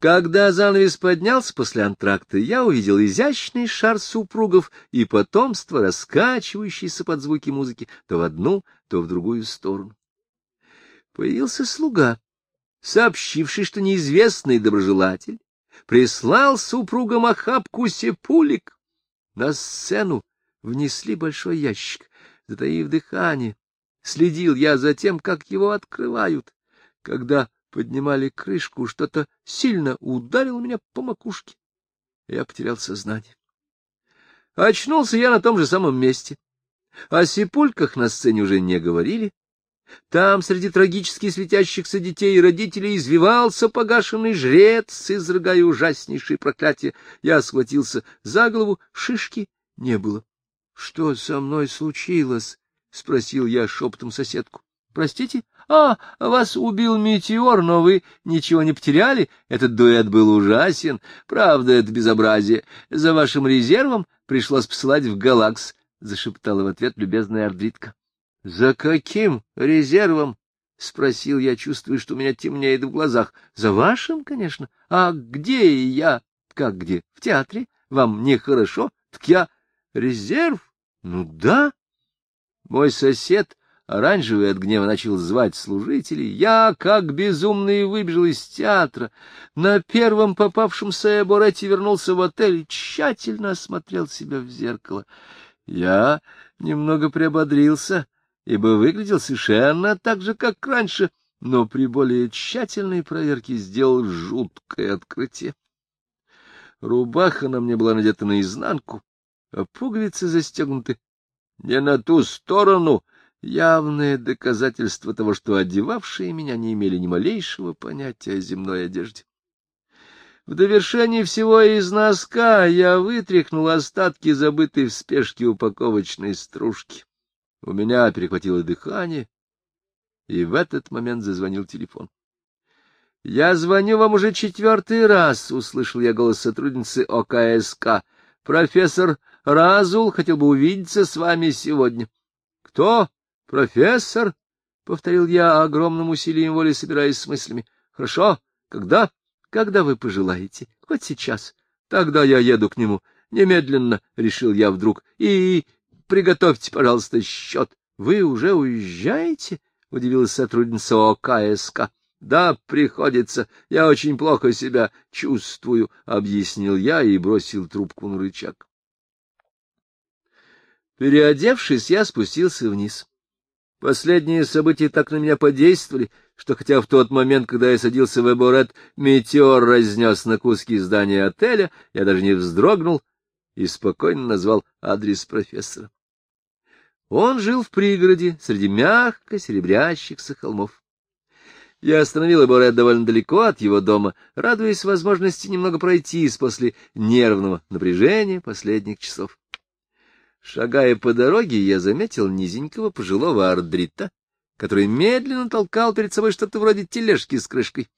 Когда занавес поднялся после антракта, я увидел изящный шар супругов и потомство, раскачивающееся под звуки музыки то в одну, то в другую сторону. Появился слуга, сообщивший, что неизвестный доброжелатель прислал супругам охапку сепулик. На сцену внесли большой ящик. Затаив дыхание, следил я за тем, как его открывают. Когда поднимали крышку, что-то сильно ударило меня по макушке. Я потерял сознание. Очнулся я на том же самом месте. О сипульках на сцене уже не говорили. Там, среди трагически светящихся детей и родителей, извивался погашенный жрец, изрыгая ужаснейшие проклятия. Я схватился за голову, шишки не было. — Что со мной случилось? — спросил я шепотом соседку. — Простите? А, вас убил метеор, но вы ничего не потеряли. Этот дуэт был ужасен. Правда, это безобразие. За вашим резервом пришлось посылать в Галакс, — зашептала в ответ любезная Ардритка. — За каким резервом? — спросил я, чувствуя, что у меня темнеет в глазах. — За вашим, конечно. А где я? — Как где? — В театре. Вам нехорошо? Так я... Резерв? Ну да. Мой сосед Оранжевый от гнева начал звать служителей. Я, как безумный, выбежал из театра. На первом попавшемся эборете вернулся в отель и тщательно осмотрел себя в зеркало. Я немного приободрился, ибо выглядел совершенно так же, как раньше, но при более тщательной проверке сделал жуткое открытие. Рубаха на мне была надета наизнанку, а пуговицы застегнуты не на ту сторону, явное доказательство того, что одевавшие меня не имели ни малейшего понятия о земной одежде. В довершении всего из носка я вытряхнул остатки забытой в спешке упаковочной стружки. У меня перехватило дыхание, и в этот момент зазвонил телефон. — Я звоню вам уже четвертый раз, — услышал я голос сотрудницы ОКСК. — Профессор Разул хотел бы увидеться с вами сегодня. — Кто? Профессор, — повторил я огромным усилием воли, собираясь с мыслями. — Хорошо. Когда? Когда вы пожелаете. Хоть сейчас. Тогда я еду к нему. Немедленно, — решил я вдруг. И приготовьте, пожалуйста, счет. Вы уже уезжаете? — удивилась сотрудница ОКСК. — Да, приходится. Я очень плохо себя чувствую, — объяснил я и бросил трубку на рычаг. Переодевшись, я спустился вниз. Последние события так на меня подействовали, что хотя в тот момент, когда я садился в Эборет, метеор разнес на куски здания отеля, я даже не вздрогнул и спокойно назвал адрес профессора. Он жил в пригороде, среди мягко серебрящихся холмов. Я остановил Эборет довольно далеко от его дома, радуясь возможности немного пройтись после нервного напряжения последних часов. Шагая по дороге, я заметил низенького пожилого ардрита, который медленно толкал перед собой что-то вроде тележки с крышкой.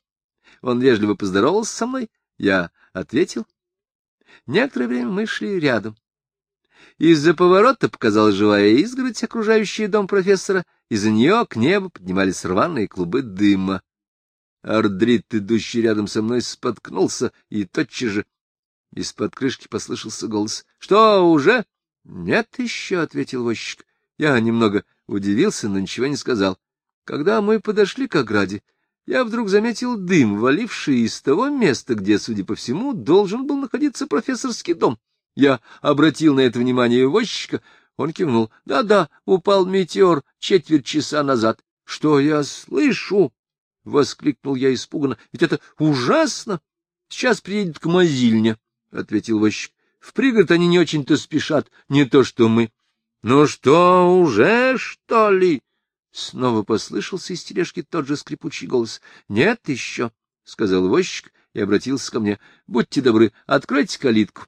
Он вежливо поздоровался со мной, я ответил. Некоторое время мы шли рядом. Из-за поворота показалась живая изгородь, окружающая дом профессора, и за нее к небу поднимались рваные клубы дыма. Ардрит, идущий рядом со мной, споткнулся, и тотчас же из-под крышки послышался голос. — Что, уже? — Нет еще, — ответил возчик. Я немного удивился, но ничего не сказал. Когда мы подошли к ограде, я вдруг заметил дым, валивший из того места, где, судя по всему, должен был находиться профессорский дом. Я обратил на это внимание возчика. Он кивнул. Да-да, упал метеор четверть часа назад. — Что я слышу? — воскликнул я испуганно. — Ведь это ужасно! Сейчас приедет к мазильне, — ответил возчик. В пригород они не очень-то спешат, не то что мы. — Ну что, уже, что ли? Снова послышался из тележки тот же скрипучий голос. — Нет еще, — сказал возчик и обратился ко мне. — Будьте добры, откройте калитку.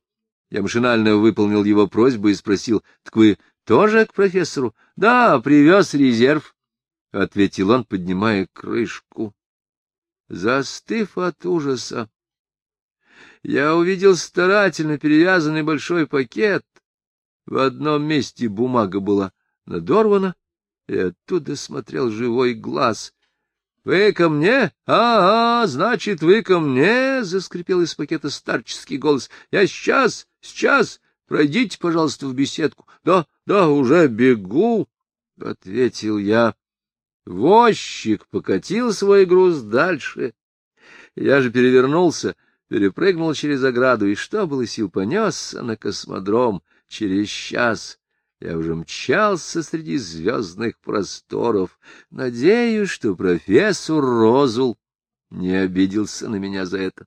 Я машинально выполнил его просьбу и спросил, — Так вы тоже к профессору? — Да, привез резерв, — ответил он, поднимая крышку. Застыв от ужаса, я увидел старательно перевязанный большой пакет. В одном месте бумага была надорвана, и оттуда смотрел живой глаз. — Вы ко мне? А, а, значит, вы ко мне? — заскрипел из пакета старческий голос. — Я сейчас, сейчас. Пройдите, пожалуйста, в беседку. — Да, да, уже бегу, — ответил я. Возчик покатил свой груз дальше. Я же перевернулся, перепрыгнул через ограду и, что было сил, понесся на космодром через час. Я уже мчался среди звездных просторов. Надеюсь, что профессор Розул не обиделся на меня за это.